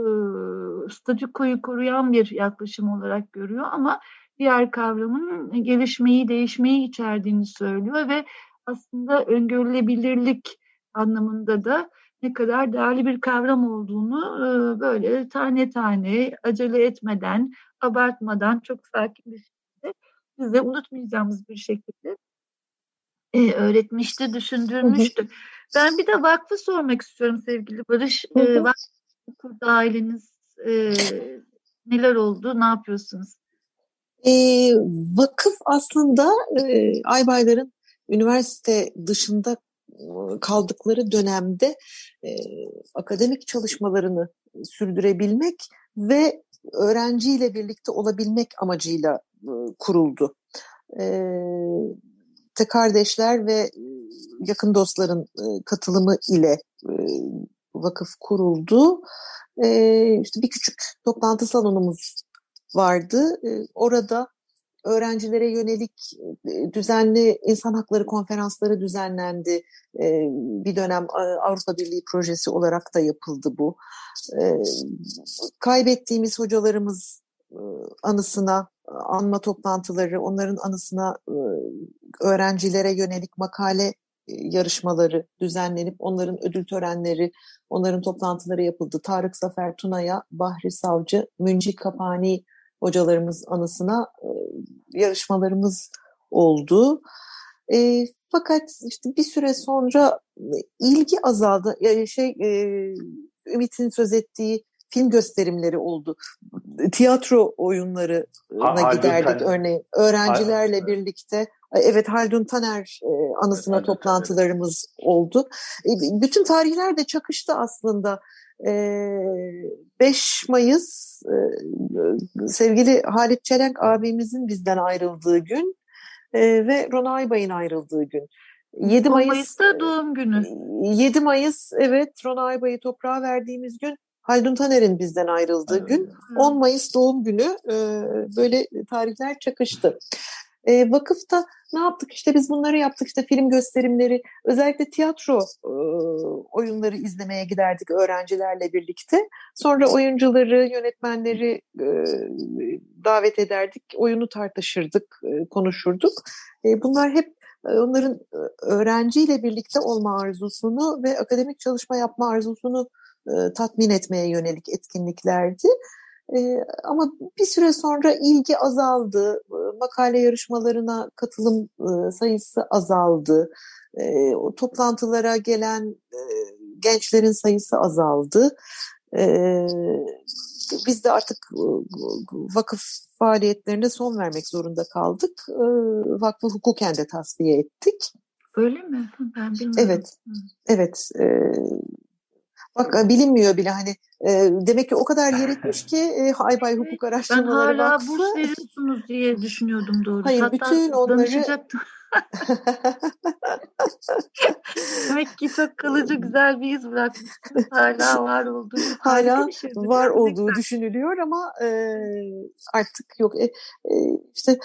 statükoyu koruyan bir yaklaşım olarak görüyor ama diğer kavramın gelişmeyi, değişmeyi içerdiğini söylüyor ve aslında öngörülebilirlik anlamında da ne kadar değerli bir kavram olduğunu e, böyle tane tane acele etmeden, abartmadan çok sakin bir şekilde bize unutmayacağımız bir şekilde e, öğretmişti, düşündürmüştü. Hı hı. Ben bir de vakfı sormak istiyorum sevgili Barış. Hı hı. E, vakfı kurdu aileniz e, neler oldu, ne yapıyorsunuz? E, vakıf aslında e, Aybaylar'ın üniversite dışında kaldıkları dönemde e, akademik çalışmalarını sürdürebilmek ve öğrenciyle birlikte olabilmek amacıyla e, kuruldu. E, te kardeşler ve yakın dostların katılımı ile vakıf kuruldu. İşte bir küçük toplantı salonumuz vardı. Orada öğrencilere yönelik düzenli insan hakları konferansları düzenlendi. Bir dönem Avrupa Birliği projesi olarak da yapıldı bu. Kaybettiğimiz hocalarımız anısına anma toplantıları, onların anısına öğrencilere yönelik makale yarışmaları düzenlenip onların ödül törenleri, onların toplantıları yapıldı. Tarık Zafer Tuna'ya, Bahri Savcı, Münci Kapani hocalarımız anısına yarışmalarımız oldu. E, fakat işte bir süre sonra ilgi azaldı. Yani şey e, Ümit'in söz ettiği film gösterimleri oldu. Tiyatro oyunlarına giderdik Taner. örneğin. Öğrencilerle Haldun. birlikte. Evet Haldun Taner e, anısına evet, toplantılarımız evet. oldu. E, bütün tarihler de çakıştı aslında. 5 Mayıs sevgili Halit Çelenk abimizin bizden ayrıldığı gün ve Rona Aybay'ın ayrıldığı gün. 7 Mayıs Mayıs'ta doğum günü. 7 Mayıs evet Rona Aybay'ı toprağa verdiğimiz gün Haldun Taner'in bizden ayrıldığı evet. gün 10 Mayıs doğum günü böyle tarihler çakıştı. E, vakıfta ne yaptık işte biz bunları yaptık işte film gösterimleri özellikle tiyatro e, oyunları izlemeye giderdik öğrencilerle birlikte. Sonra oyuncuları, yönetmenleri e, davet ederdik, oyunu tartışırdık, e, konuşurduk. E, bunlar hep onların öğrenciyle birlikte olma arzusunu ve akademik çalışma yapma arzusunu e, tatmin etmeye yönelik etkinliklerdi. E, ama bir süre sonra ilgi azaldı, makale yarışmalarına katılım e, sayısı azaldı, e, o toplantılara gelen e, gençlerin sayısı azaldı. E, biz de artık e, vakıf faaliyetlerine son vermek zorunda kaldık. E, vakfı hukuken de tasfiye ettik. Öyle mi? Ben bilmiyorum. Evet, evet. Bak e, bilinmiyor bile hani e, demek ki o kadar yer etmiş ki e, Haybay Hukuk Araştırmaları Ben hala Vakfı. burs veriyorsunuz diye düşünüyordum doğrusu. Hayır Hatta bütün onları Demek ki çok kalıcı güzel bir iz bırakmışsınız. Hala var olduğu. Hala şey. var olduğu düşünülüyor ama e, artık yok. E, e, işte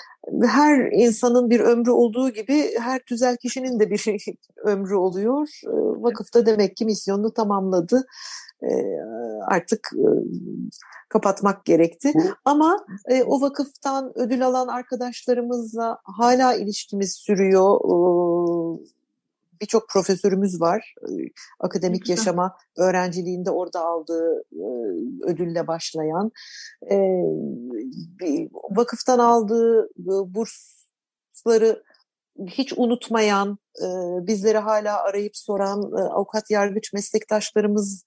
her insanın bir ömrü olduğu gibi her tüzel kişinin de bir şey, ömrü oluyor. E, vakıfta demek ki misyonunu tamamladı. E, artık e, kapatmak gerekti. Ama e, o vakıftan ödül alan arkadaşlarımızla hala ilişkimiz sürüyor. E, Birçok profesörümüz var. E, akademik yaşama öğrenciliğinde orada aldığı e, ödülle başlayan. E, vakıftan aldığı e, bursları hiç unutmayan, e, bizleri hala arayıp soran e, avukat yargıç meslektaşlarımız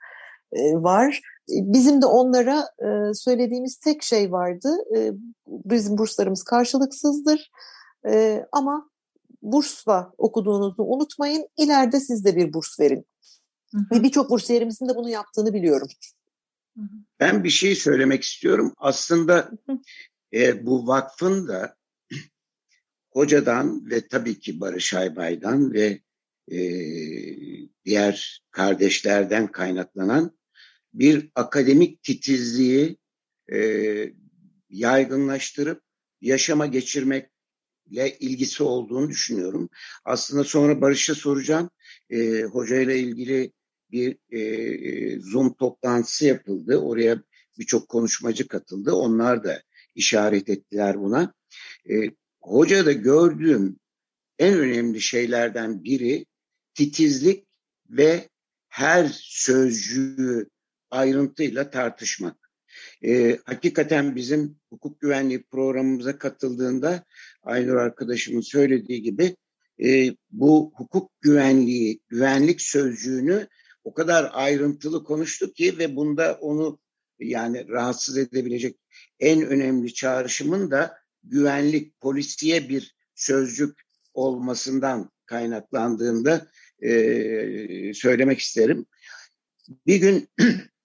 var. Bizim de onlara e, söylediğimiz tek şey vardı. E, bizim burslarımız karşılıksızdır. E, ama bursla okuduğunuzu unutmayın. İleride siz de bir burs verin. Hı hı. Ve birçok bursiyerimizin de bunu yaptığını biliyorum. Ben bir şey söylemek istiyorum. Aslında e, bu vakfın da hocadan ve tabii ki Barış Aybay'dan ve e, diğer kardeşlerden kaynaklanan bir akademik titizliği e, yaygınlaştırıp yaşama geçirmekle ilgisi olduğunu düşünüyorum. Aslında sonra Barış'a soracağım. E, hoca ile ilgili bir e, Zoom toplantısı yapıldı. Oraya birçok konuşmacı katıldı. Onlar da işaret ettiler buna. E, hocada gördüğüm en önemli şeylerden biri titizlik ve her sözcüğü ayrıntıyla tartışmak. E, hakikaten bizim hukuk güvenliği programımıza katıldığında Aynur arkadaşımın söylediği gibi e, bu hukuk güvenliği, güvenlik sözcüğünü o kadar ayrıntılı konuştuk ki ve bunda onu yani rahatsız edebilecek en önemli çağrışımın da güvenlik, polisiye bir sözcük olmasından kaynaklandığında e, söylemek isterim. Bir gün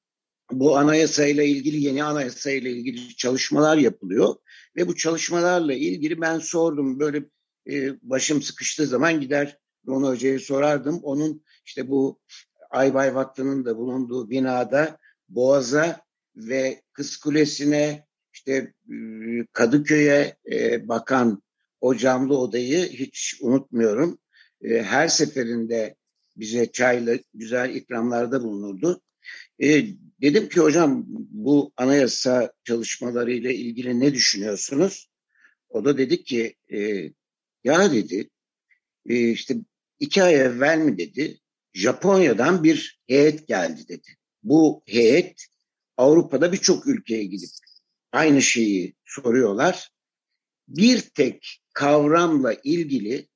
bu anayasayla ilgili yeni anayasayla ilgili çalışmalar yapılıyor ve bu çalışmalarla ilgili ben sordum böyle e, başım sıkıştığı zaman gider Ron Hoca'ya sorardım. Onun işte bu Aybay Vakfı'nın da bulunduğu binada Boğaz'a ve Kız Kulesi'ne işte e, Kadıköy'e e, bakan o camlı odayı hiç unutmuyorum. E, her seferinde bize çayla güzel ikramlarda bulunurdu. E, dedim ki hocam bu anayasa çalışmaları ile ilgili ne düşünüyorsunuz? O da dedi ki e, ya dedi e, işte iki ay evvel mi dedi Japonya'dan bir heyet geldi dedi. Bu heyet Avrupa'da birçok ülkeye gidip aynı şeyi soruyorlar. Bir tek kavramla ilgili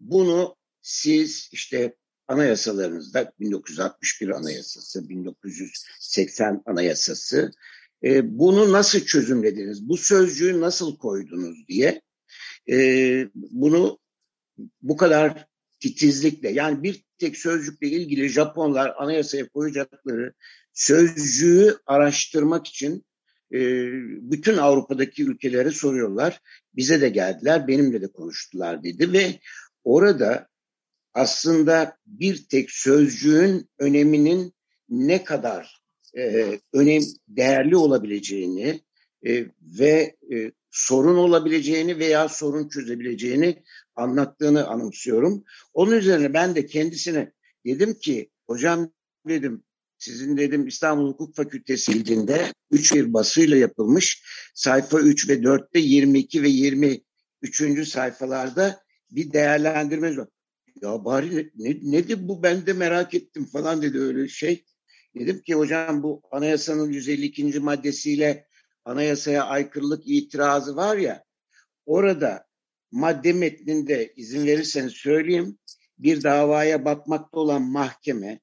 bunu siz işte anayasalarınızda 1961 anayasası, 1980 anayasası e, bunu nasıl çözümlediniz, bu sözcüğü nasıl koydunuz diye e, bunu bu kadar titizlikle yani bir tek sözcükle ilgili Japonlar anayasaya koyacakları sözcüğü araştırmak için e, bütün Avrupa'daki ülkelere soruyorlar. Bize de geldiler, benimle de konuştular dedi ve orada aslında bir tek sözcüğün öneminin ne kadar e, önem değerli olabileceğini e, ve e, sorun olabileceğini veya sorun çözebileceğini anlattığını anımsıyorum. Onun üzerine ben de kendisine dedim ki hocam dedim sizin dedim İstanbul Hukuk Fakültesi ilginde 3 bir basıyla yapılmış sayfa 3 ve 4'te 22 ve 23. sayfalarda bir değerlendirme var ya bari ne, nedir bu ben de merak ettim falan dedi öyle şey. Dedim ki hocam bu anayasanın 152. maddesiyle anayasaya aykırılık itirazı var ya orada madde metninde izin verirseniz söyleyeyim bir davaya bakmakta olan mahkeme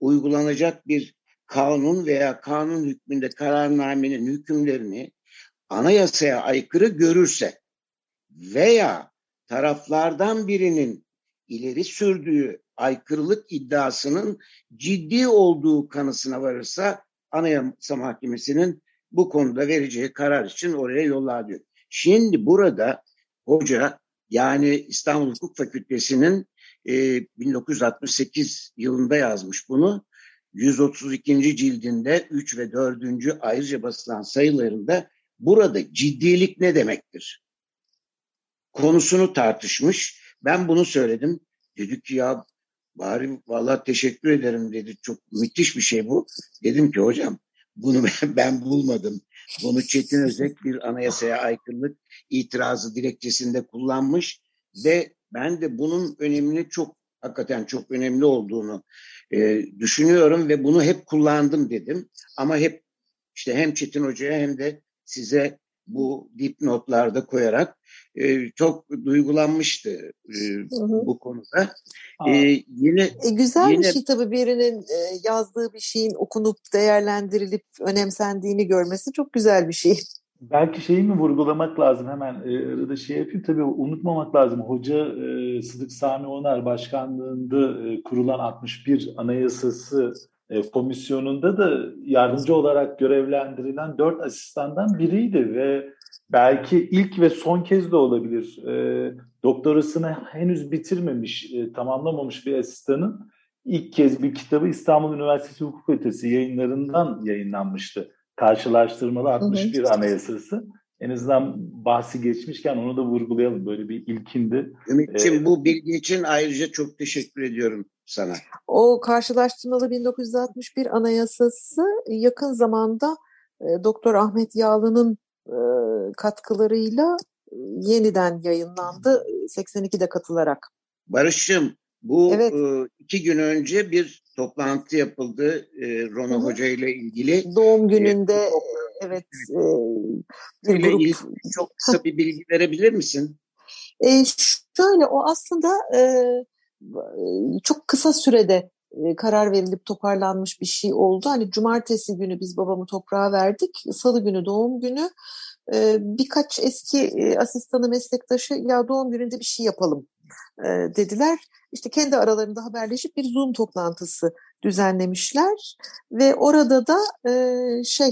uygulanacak bir kanun veya kanun hükmünde kararnamenin hükümlerini anayasaya aykırı görürse veya taraflardan birinin ileri sürdüğü aykırılık iddiasının ciddi olduğu kanısına varırsa Anayasa Mahkemesi'nin bu konuda vereceği karar için oraya yollar diyor. Şimdi burada hoca Yani İstanbul Hukuk Fakültesi'nin e, 1968 yılında yazmış bunu. 132. cildinde 3 ve 4. ayrıca basılan sayılarında burada ciddilik ne demektir? Konusunu tartışmış. Ben bunu söyledim. Dedi ki ya bari valla teşekkür ederim dedi. Çok müthiş bir şey bu. Dedim ki hocam bunu ben bulmadım. Bunu Çetin Özek bir anayasaya aykırılık itirazı dilekçesinde kullanmış ve ben de bunun önemini çok hakikaten çok önemli olduğunu e, düşünüyorum ve bunu hep kullandım dedim. Ama hep işte hem Çetin Hoca'ya hem de size bu dipnotlarda koyarak e, çok duygulanmıştı e, hı hı. bu konuda. E, yine e, güzel yine, bir şey tabii birinin e, yazdığı bir şeyin okunup değerlendirilip önemsendiğini görmesi çok güzel bir şey. Belki şeyi mi vurgulamak lazım hemen e, arada şey yapayım tabii unutmamak lazım. Hoca e, Sıdık Sami Onar başkanlığında e, kurulan 61 Anayasası komisyonunda da yardımcı olarak görevlendirilen dört asistandan biriydi ve belki ilk ve son kez de olabilir. E, doktorasını henüz bitirmemiş, e, tamamlamamış bir asistanın ilk kez bir kitabı İstanbul Üniversitesi Hukuk Ötesi yayınlarından yayınlanmıştı. Karşılaştırmalı 61 hı hı. Anayasası. En azından bahsi geçmişken onu da vurgulayalım. Böyle bir ilkindi. Ümit'ciğim ee, bu bilgi için ayrıca çok teşekkür ediyorum sana. O karşılaştırmalı 1961 Anayasası yakın zamanda e, Doktor Ahmet Yağlı'nın e, katkılarıyla e, yeniden yayınlandı 82'de katılarak. Barış'ım bu evet. e, iki gün önce bir toplantı yapıldı e, Rona Hoca ile ilgili. Doğum gününde e, evet. E, bir grup... ilgili çok kısa bir bilgi verebilir misin? E, şöyle o aslında e, çok kısa sürede e, karar verilip toparlanmış bir şey oldu. Hani cumartesi günü biz babamı toprağa verdik. Salı günü doğum günü. E, birkaç eski e, asistanı meslektaşı ya doğum gününde bir şey yapalım dediler. İşte kendi aralarında haberleşip bir Zoom toplantısı düzenlemişler ve orada da şey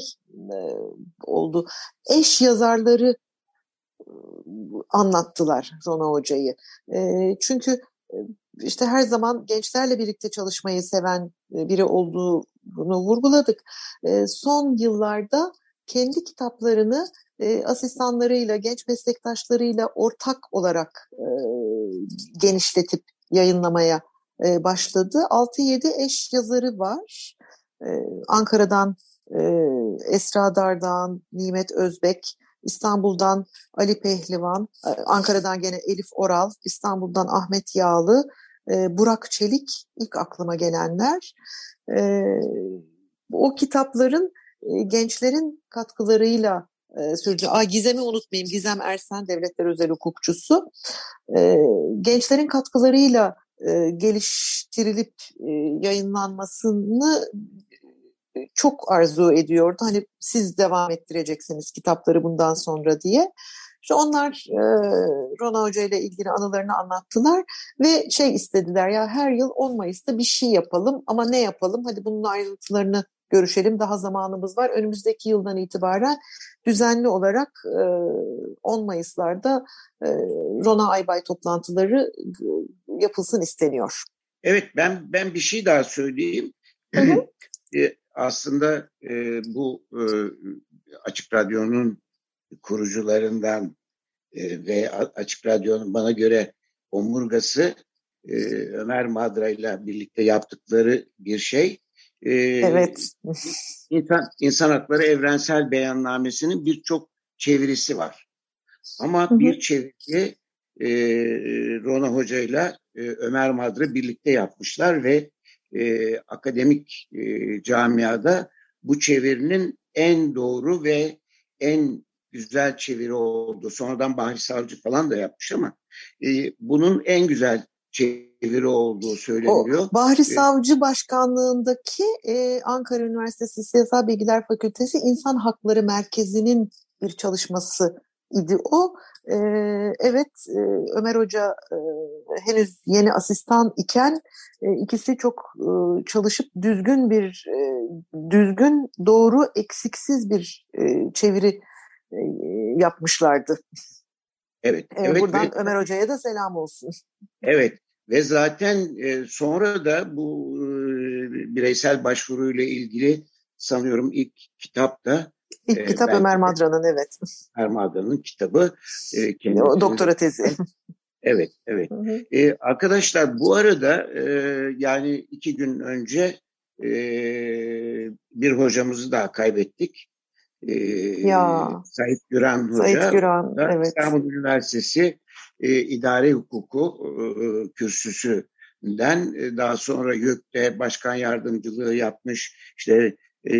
oldu. Eş yazarları anlattılar Zona Hoca'yı. çünkü işte her zaman gençlerle birlikte çalışmayı seven biri olduğunu vurguladık. Son yıllarda kendi kitaplarını asistanlarıyla, genç meslektaşlarıyla ortak olarak genişletip yayınlamaya başladı. 6-7 eş yazarı var. Ankara'dan Esra Dardan, Nimet Özbek, İstanbul'dan Ali Pehlivan, Ankara'dan gene Elif Oral, İstanbul'dan Ahmet Yağlı, Burak Çelik ilk aklıma gelenler. O kitapların gençlerin katkılarıyla e, sürdü. Aa, Gizem'i unutmayayım. Gizem Ersen, devletler özel hukukçusu. gençlerin katkılarıyla geliştirilip yayınlanmasını çok arzu ediyordu. Hani siz devam ettireceksiniz kitapları bundan sonra diye. İşte onlar e, Rona Hoca ile ilgili anılarını anlattılar ve şey istediler ya her yıl 10 Mayıs'ta bir şey yapalım ama ne yapalım? Hadi bunun ayrıntılarını görüşelim. Daha zamanımız var. Önümüzdeki yıldan itibaren düzenli olarak e, 10 Mayıs'larda e, Rona Aybay toplantıları e, yapılsın isteniyor. Evet ben ben bir şey daha söyleyeyim. Hı hı. E, aslında e, bu e, Açık Radyo'nun kurucularından e, ve Açık Radyo'nun bana göre omurgası e, Ömer Madra ile birlikte yaptıkları bir şey. E, evet. İnsan, İnsan Hakları Evrensel Beyannamesi'nin birçok çevirisi var. Ama hı hı. bir çeviri e, Rona Hoca ile Ömer Madra birlikte yapmışlar ve e, akademik e, camiada bu çevirinin en doğru ve en güzel çeviri oldu. Sonradan Bahri Savcı falan da yapmış ama e, bunun en güzel çeviri olduğu söyleniyor. O, Bahri Savcı Başkanlığındaki e, Ankara Üniversitesi Siyasal Bilgiler Fakültesi İnsan Hakları Merkezi'nin bir çalışması idi o. E, evet e, Ömer Hoca e, henüz yeni asistan iken e, ikisi çok e, çalışıp düzgün bir e, düzgün doğru eksiksiz bir e, çeviri e, yapmışlardı. Evet. Ee, evet buradan ve, Ömer Hoca'ya da selam olsun. Evet. Ve zaten e, sonra da bu e, bireysel başvuruyla ilgili sanıyorum ilk kitap da İlk e, kitap Ömer Madra'nın evet. Ömer Madra'nın kitabı. E, o doktora tezi. Evet, evet. Hı hı. Ee, arkadaşlar bu arada e, yani iki gün önce e, bir hocamızı daha kaybettik. E, Ya. Sait Güran Hoca. Sait Güran, da evet. İstanbul Üniversitesi e, İdare Hukuku e, kürsüsünden e, daha sonra YÖK'te başkan yardımcılığı yapmış. İşte e,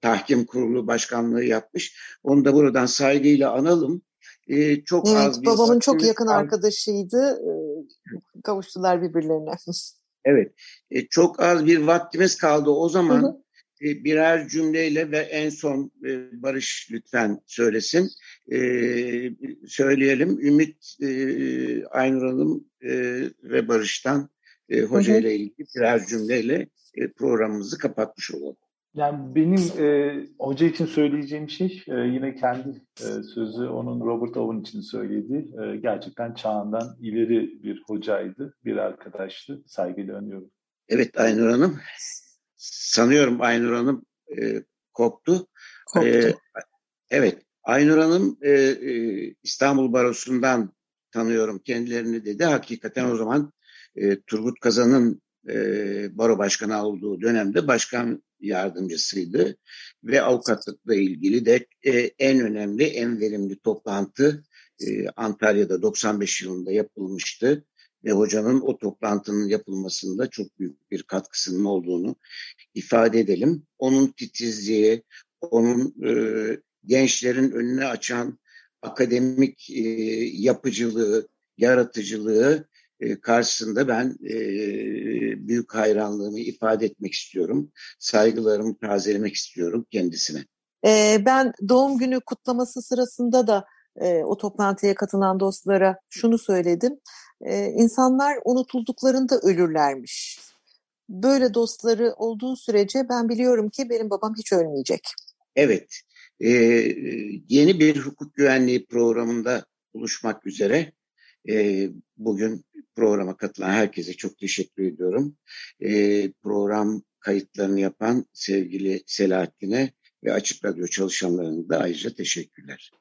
tahkim kurulu başkanlığı yapmış. Onu da buradan saygıyla analım. E, çok Evet, az bir babamın çok yakın kaldı. arkadaşıydı. Ee, Kavuştular birbirlerine. Evet, e, çok az bir vaktimiz kaldı. O zaman Hı hı. E, birer cümleyle ve en son e, Barış lütfen söylesin. E, söyleyelim. Ümit Aynur Hanım ve Barış'tan hoca ile ilgili birer cümleyle programımızı kapatmış olalım. Yani benim e, hoca için söyleyeceğim şey e, yine kendi e, sözü onun Robert Owen için söylediği e, gerçekten çağından ileri bir hocaydı, bir arkadaştı. Saygıyla önüyorum. Evet Aynur Hanım. Sanıyorum Aynur Hanım e, koptu. Koptu. Ee, evet, Aynur Hanım e, e, İstanbul Barosu'ndan tanıyorum kendilerini dedi. Hakikaten o zaman e, Turgut Kazan'ın e, baro başkanı olduğu dönemde başkan yardımcısıydı. Ve avukatlıkla ilgili de e, en önemli, en verimli toplantı e, Antalya'da 95 yılında yapılmıştı. Ve hocanın o toplantının yapılmasında çok büyük bir katkısının olduğunu ifade edelim. Onun titizliği, onun e, gençlerin önüne açan akademik e, yapıcılığı, yaratıcılığı e, karşısında ben e, büyük hayranlığımı ifade etmek istiyorum. Saygılarımı tazelemek istiyorum kendisine. Ee, ben doğum günü kutlaması sırasında da e, o toplantıya katılan dostlara şunu söyledim. Ee, insanlar unutulduklarında ölürlermiş. Böyle dostları olduğu sürece ben biliyorum ki benim babam hiç ölmeyecek. Evet, e, yeni bir hukuk güvenliği programında buluşmak üzere. E, bugün programa katılan herkese çok teşekkür ediyorum. E, program kayıtlarını yapan sevgili Selahattin'e ve Açık Radyo çalışanlarına da ayrıca teşekkürler.